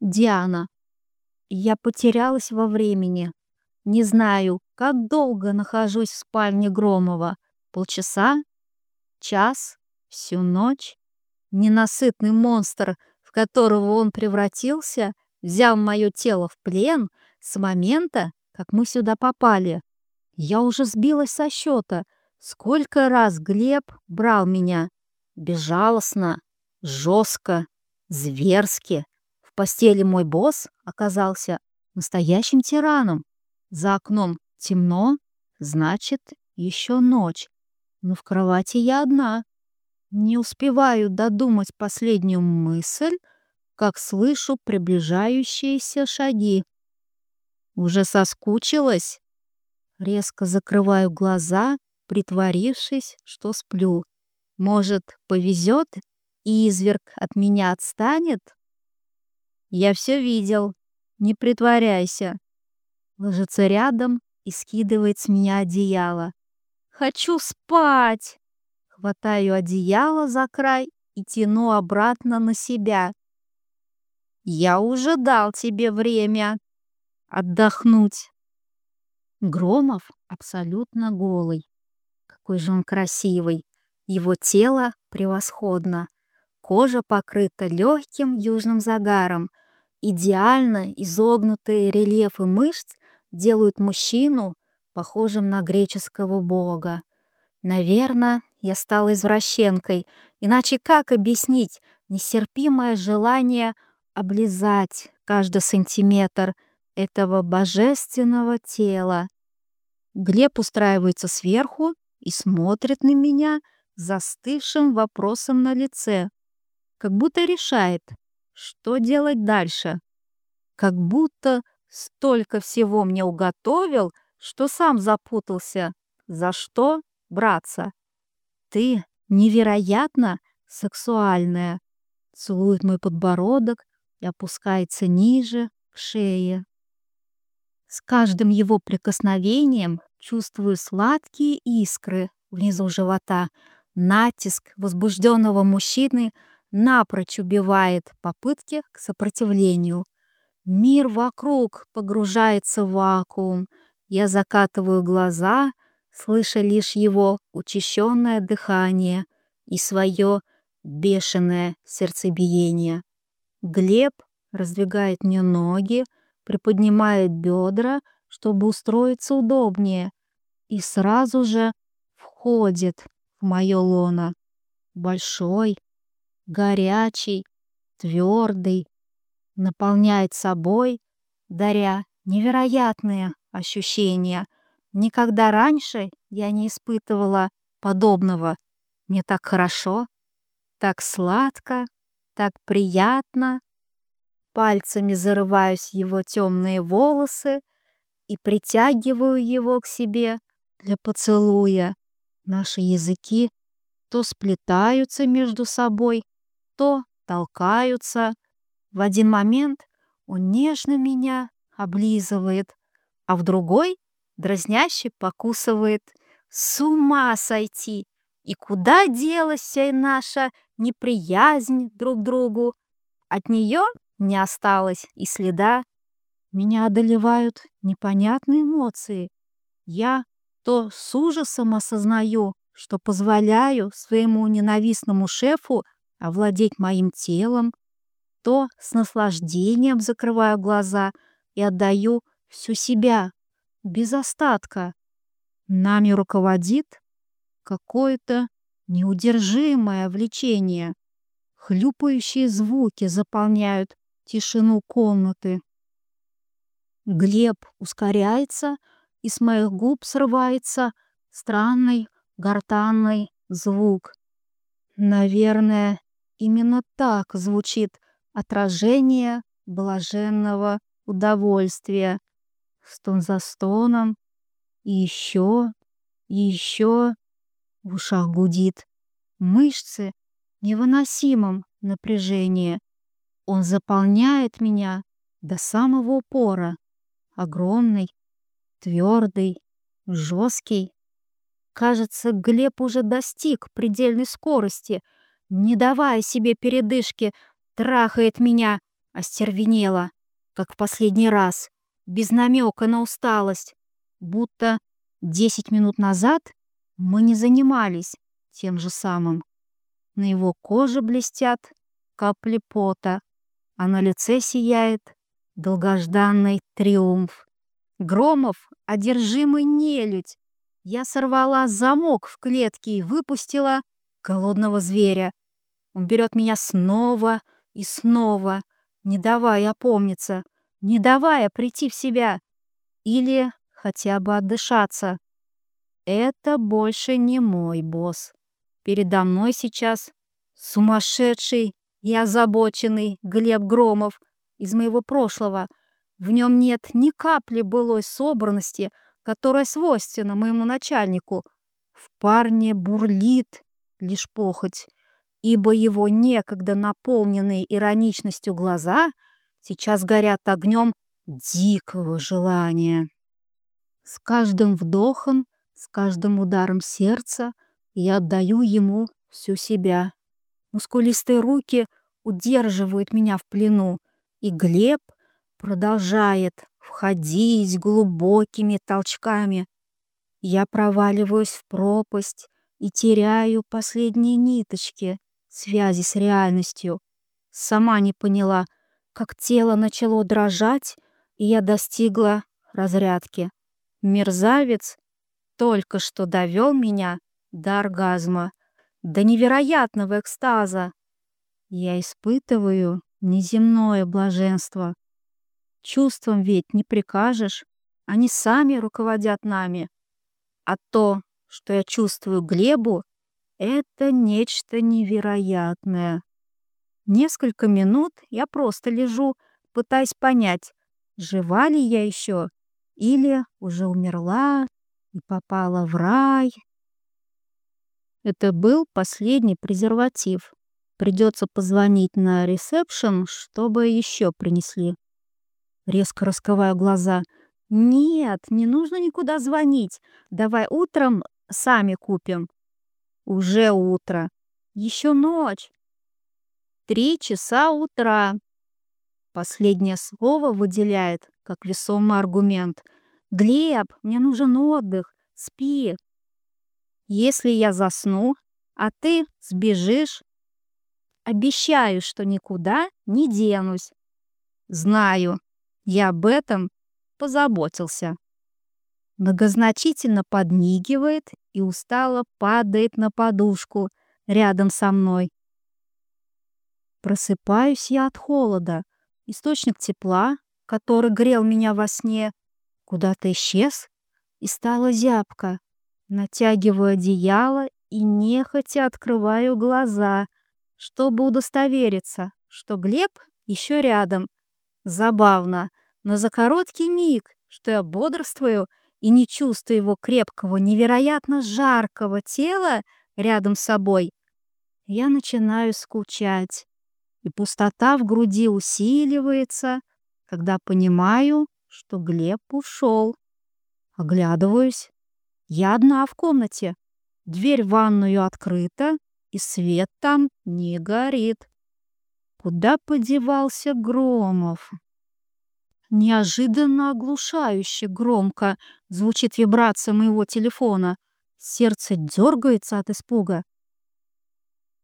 Диана. Я потерялась во времени. Не знаю, как долго нахожусь в спальне Громова. Полчаса? Час? Всю ночь? Ненасытный монстр, в которого он превратился, взял мое тело в плен с момента, как мы сюда попали. Я уже сбилась со счета, сколько раз Глеб брал меня. Безжалостно, жестко, зверски. Постели мой босс оказался настоящим тираном. За окном темно, значит, еще ночь. Но в кровати я одна. Не успеваю додумать последнюю мысль, как слышу приближающиеся шаги. Уже соскучилась? Резко закрываю глаза, притворившись, что сплю. Может, повезет, и изверг от меня отстанет? Я все видел. Не притворяйся. Ложится рядом и скидывает с меня одеяло. Хочу спать. Хватаю одеяло за край и тяну обратно на себя. Я уже дал тебе время отдохнуть. Громов абсолютно голый. Какой же он красивый. Его тело превосходно. Кожа покрыта легким южным загаром. Идеально изогнутые рельефы мышц делают мужчину похожим на греческого бога. Наверное, я стала извращенкой, иначе как объяснить нестерпимое желание облизать каждый сантиметр этого божественного тела? Глеб устраивается сверху и смотрит на меня застывшим вопросом на лице, как будто решает, что делать дальше. Как будто столько всего мне уготовил, что сам запутался. За что браться? Ты невероятно сексуальная. Целует мой подбородок и опускается ниже, к шее. С каждым его прикосновением чувствую сладкие искры внизу живота. Натиск возбужденного мужчины напрочь убивает попытки к сопротивлению. Мир вокруг погружается в вакуум. Я закатываю глаза, слыша лишь его учащенное дыхание и свое бешеное сердцебиение. Глеб раздвигает мне ноги, приподнимает бедра, чтобы устроиться удобнее, и сразу же входит в мое лоно. Большой, горячий, твердый, наполняет собой, даря невероятные ощущения. Никогда раньше я не испытывала подобного. Мне так хорошо, так сладко, так приятно. Пальцами зарываюсь его темные волосы и притягиваю его к себе для поцелуя. Наши языки то сплетаются между собой, то толкаются. В один момент он нежно меня облизывает, а в другой дразняще покусывает. С ума сойти! И куда делась вся наша неприязнь друг другу? От нее не осталось и следа. Меня одолевают непонятные эмоции. Я то с ужасом осознаю, что позволяю своему ненавистному шефу овладеть моим телом, то с наслаждением закрываю глаза и отдаю всю себя, без остатка. Нами руководит какое-то неудержимое влечение. Хлюпающие звуки заполняют тишину комнаты. Глеб ускоряется, и с моих губ срывается странный гортанный звук. Наверное, именно так звучит отражение блаженного удовольствия. Стон за стоном, и еще, и еще в ушах гудит. Мышцы в невыносимом напряжении. Он заполняет меня до самого упора. Огромный, твердый, жесткий. Кажется, Глеб уже достиг предельной скорости, не давая себе передышки, трахает меня Остервенела, как в последний раз, без намека на усталость, будто десять минут назад мы не занимались тем же самым. На его коже блестят капли пота, а на лице сияет долгожданный триумф. Громов — одержимый нелюдь. Я сорвала замок в клетке и выпустила голодного зверя. Он берет меня снова и снова, не давая опомниться, не давая прийти в себя или хотя бы отдышаться. Это больше не мой босс. Передо мной сейчас сумасшедший и озабоченный Глеб Громов из моего прошлого. В нем нет ни капли былой собранности, которая свойственна моему начальнику. В парне бурлит лишь похоть, ибо его некогда наполненные ироничностью глаза сейчас горят огнем дикого желания. С каждым вдохом, с каждым ударом сердца я отдаю ему всю себя. Мускулистые руки удерживают меня в плену, и Глеб продолжает входить глубокими толчками. Я проваливаюсь в пропасть и теряю последние ниточки связи с реальностью. Сама не поняла, как тело начало дрожать, и я достигла разрядки. Мерзавец только что довел меня до оргазма до невероятного экстаза. Я испытываю неземное блаженство. Чувствам ведь не прикажешь, они сами руководят нами. А то, что я чувствую Глебу, это нечто невероятное. Несколько минут я просто лежу, пытаясь понять, жива ли я еще или уже умерла и попала в рай. Это был последний презерватив. Придется позвонить на ресепшн, чтобы еще принесли. Резко раскрываю глаза. Нет, не нужно никуда звонить. Давай утром сами купим. Уже утро. Еще ночь. Три часа утра. Последнее слово выделяет, как весомый аргумент. Глеб, мне нужен отдых. Спи. Если я засну, а ты сбежишь, обещаю, что никуда не денусь. Знаю, я об этом позаботился. Многозначительно подмигивает и устало падает на подушку рядом со мной. Просыпаюсь я от холода. Источник тепла, который грел меня во сне, куда-то исчез, и стала зябко. Натягиваю одеяло и нехотя открываю глаза, чтобы удостовериться, что Глеб еще рядом. Забавно, но за короткий миг, что я бодрствую и не чувствую его крепкого, невероятно жаркого тела рядом с собой, я начинаю скучать, и пустота в груди усиливается, когда понимаю, что Глеб ушел. Оглядываюсь. Я одна в комнате. Дверь в ванную открыта, и свет там не горит. Куда подевался Громов? Неожиданно оглушающе громко звучит вибрация моего телефона. Сердце дергается от испуга.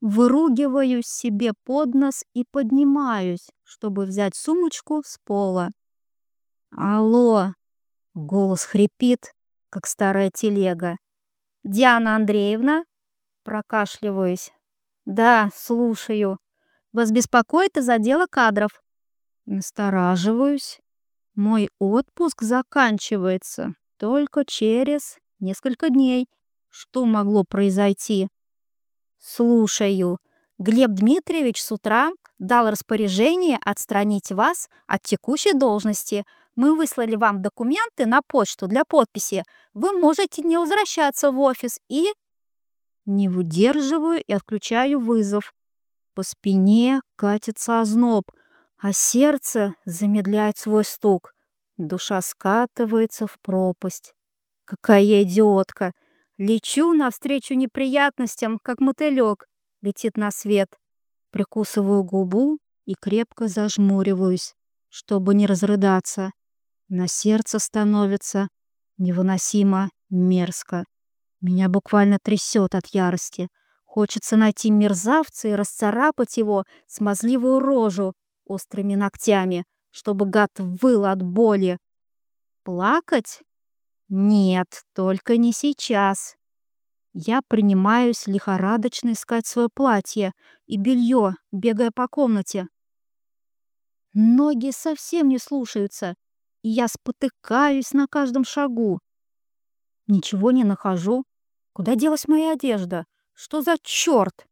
Выругиваюсь себе под нос и поднимаюсь, чтобы взять сумочку с пола. «Алло!» — голос хрипит, как старая телега. «Диана Андреевна?» Прокашливаюсь. «Да, слушаю. Вас беспокоит из отдела кадров?» Настораживаюсь. Мой отпуск заканчивается только через несколько дней. Что могло произойти? Слушаю. Глеб Дмитриевич с утра дал распоряжение отстранить вас от текущей должности – мы выслали вам документы на почту для подписи. Вы можете не возвращаться в офис и...» Не выдерживаю и отключаю вызов. По спине катится озноб, а сердце замедляет свой стук. Душа скатывается в пропасть. Какая идиотка! Лечу навстречу неприятностям, как мотылек летит на свет. Прикусываю губу и крепко зажмуриваюсь, чтобы не разрыдаться. На сердце становится невыносимо мерзко. Меня буквально трясет от ярости. Хочется найти мерзавца и расцарапать его смазливую рожу острыми ногтями, чтобы гад выл от боли. Плакать? Нет, только не сейчас. Я принимаюсь лихорадочно искать свое платье и белье, бегая по комнате. Ноги совсем не слушаются, и я спотыкаюсь на каждом шагу. Ничего не нахожу. Куда делась моя одежда? Что за черт?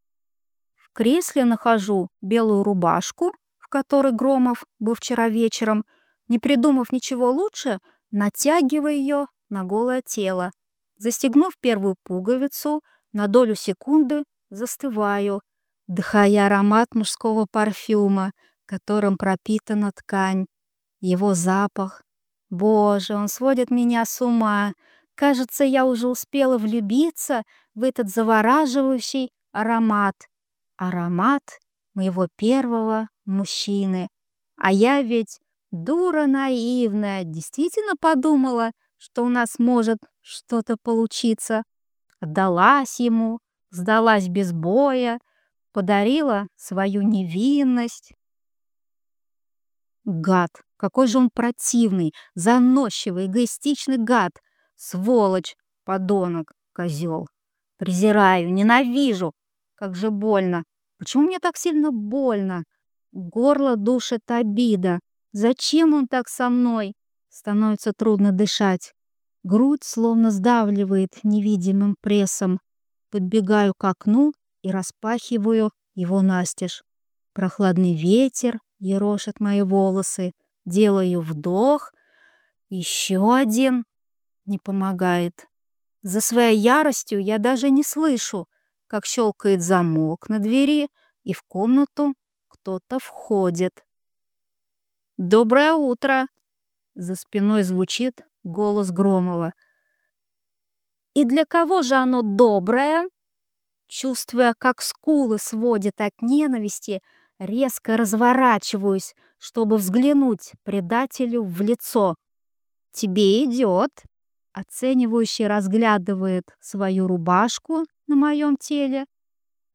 В кресле нахожу белую рубашку, в которой Громов был вчера вечером. Не придумав ничего лучше, натягиваю ее на голое тело. Застегнув первую пуговицу, на долю секунды застываю, дыхая аромат мужского парфюма, которым пропитана ткань. Его запах. Боже, он сводит меня с ума. Кажется, я уже успела влюбиться в этот завораживающий аромат. Аромат моего первого мужчины. А я ведь дура наивная, действительно подумала, что у нас может что-то получиться. Отдалась ему, сдалась без боя, подарила свою невинность. Гад! Какой же он противный, заносчивый, эгоистичный гад! Сволочь, подонок, козел! Презираю, ненавижу! Как же больно! Почему мне так сильно больно? Горло душит обида. Зачем он так со мной? Становится трудно дышать. Грудь словно сдавливает невидимым прессом. Подбегаю к окну и распахиваю его настежь. Прохладный ветер ерошит мои волосы. Делаю вдох. Еще один. Не помогает. За своей яростью я даже не слышу, как щелкает замок на двери, и в комнату кто-то входит. «Доброе утро!» За спиной звучит голос Громова. «И для кого же оно доброе?» Чувствуя, как скулы сводят от ненависти, резко разворачиваюсь, чтобы взглянуть предателю в лицо. «Тебе идет!» Оценивающий разглядывает свою рубашку на моем теле,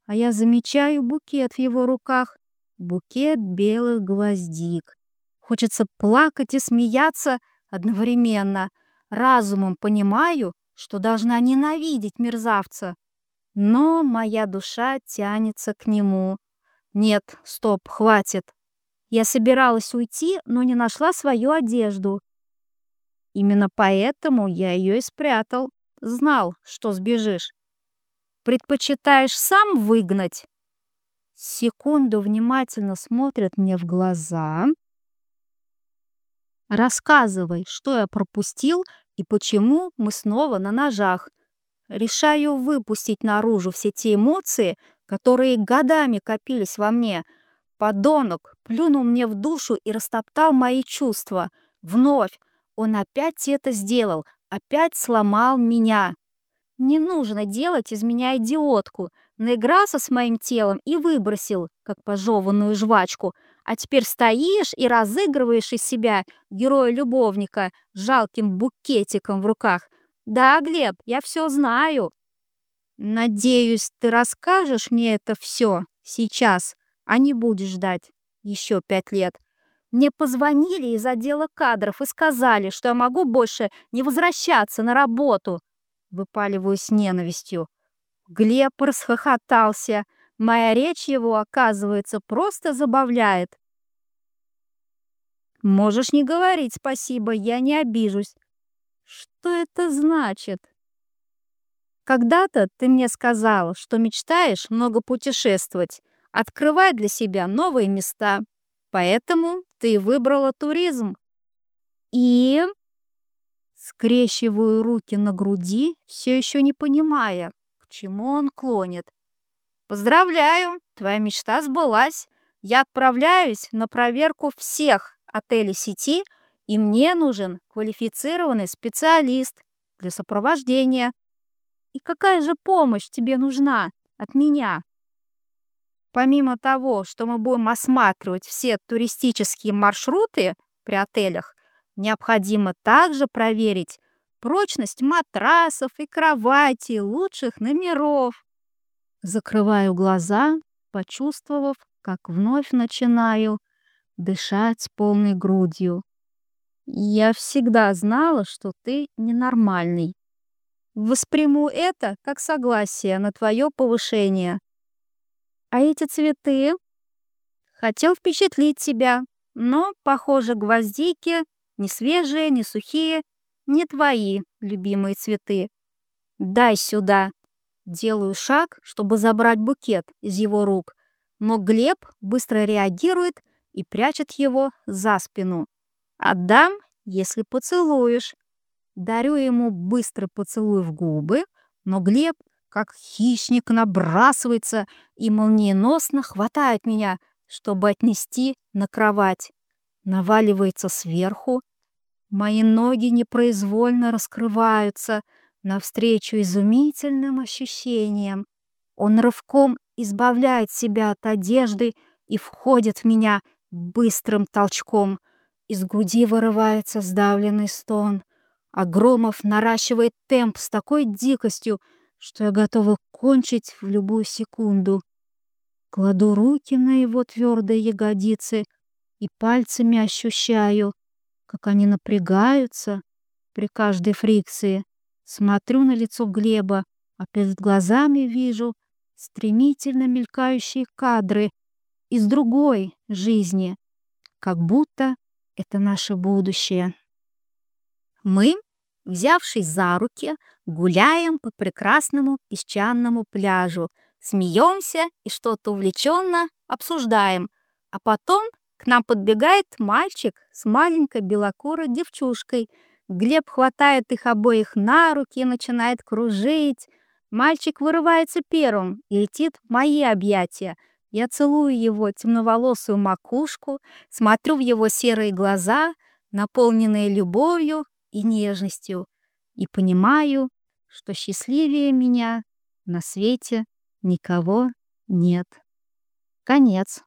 а я замечаю букет в его руках, букет белых гвоздик. Хочется плакать и смеяться одновременно. Разумом понимаю, что должна ненавидеть мерзавца. Но моя душа тянется к нему. Нет, стоп, хватит. Я собиралась уйти, но не нашла свою одежду. Именно поэтому я ее и спрятал. Знал, что сбежишь. Предпочитаешь сам выгнать? Секунду внимательно смотрят мне в глаза, Рассказывай, что я пропустил и почему мы снова на ножах. Решаю выпустить наружу все те эмоции, которые годами копились во мне. Подонок плюнул мне в душу и растоптал мои чувства. Вновь он опять это сделал, опять сломал меня. Не нужно делать из меня идиотку. Наигрался с моим телом и выбросил, как пожеванную жвачку — а теперь стоишь и разыгрываешь из себя героя-любовника с жалким букетиком в руках. Да, Глеб, я все знаю. Надеюсь, ты расскажешь мне это все сейчас, а не будешь ждать еще пять лет. Мне позвонили из отдела кадров и сказали, что я могу больше не возвращаться на работу. Выпаливаю с ненавистью. Глеб расхохотался. Моя речь его, оказывается, просто забавляет. Можешь не говорить спасибо, я не обижусь. Что это значит? Когда-то ты мне сказал, что мечтаешь много путешествовать, открывать для себя новые места. Поэтому ты выбрала туризм. И... Скрещиваю руки на груди, все еще не понимая, чему он клонит. Поздравляю, твоя мечта сбылась. Я отправляюсь на проверку всех отелей сети, и мне нужен квалифицированный специалист для сопровождения. И какая же помощь тебе нужна от меня? помимо того, что мы будем осматривать все туристические маршруты при отелях, необходимо также проверить прочность матрасов и кроватей лучших номеров. Закрываю глаза, почувствовав, как вновь начинаю дышать с полной грудью. Я всегда знала, что ты ненормальный. Восприму это как согласие на твое повышение. А эти цветы? Хотел впечатлить тебя, но, похоже, гвоздики не свежие, не сухие, не твои любимые цветы. Дай сюда. Делаю шаг, чтобы забрать букет из его рук, но Глеб быстро реагирует и прячет его за спину. Отдам, если поцелуешь. Дарю ему быстрый поцелуй в губы, но Глеб, как хищник, набрасывается и молниеносно хватает меня, чтобы отнести на кровать. Наваливается сверху. Мои ноги непроизвольно раскрываются навстречу изумительным ощущениям. Он рывком избавляет себя от одежды и входит в меня быстрым толчком. Из груди вырывается сдавленный стон а Громов наращивает темп с такой дикостью, что я готова кончить в любую секунду. Кладу руки на его твердые ягодицы и пальцами ощущаю, как они напрягаются при каждой фрикции. Смотрю на лицо Глеба, а перед глазами вижу стремительно мелькающие кадры из другой жизни, как будто это наше будущее. Мы Взявшись за руки, гуляем по прекрасному песчаному пляжу, смеемся и что-то увлеченно обсуждаем. А потом к нам подбегает мальчик с маленькой белокурой девчушкой. Глеб хватает их обоих на руки и начинает кружить. Мальчик вырывается первым и летит в мои объятия. Я целую его темноволосую макушку, смотрю в его серые глаза, наполненные любовью и нежностью, и понимаю, что счастливее меня на свете никого нет. Конец.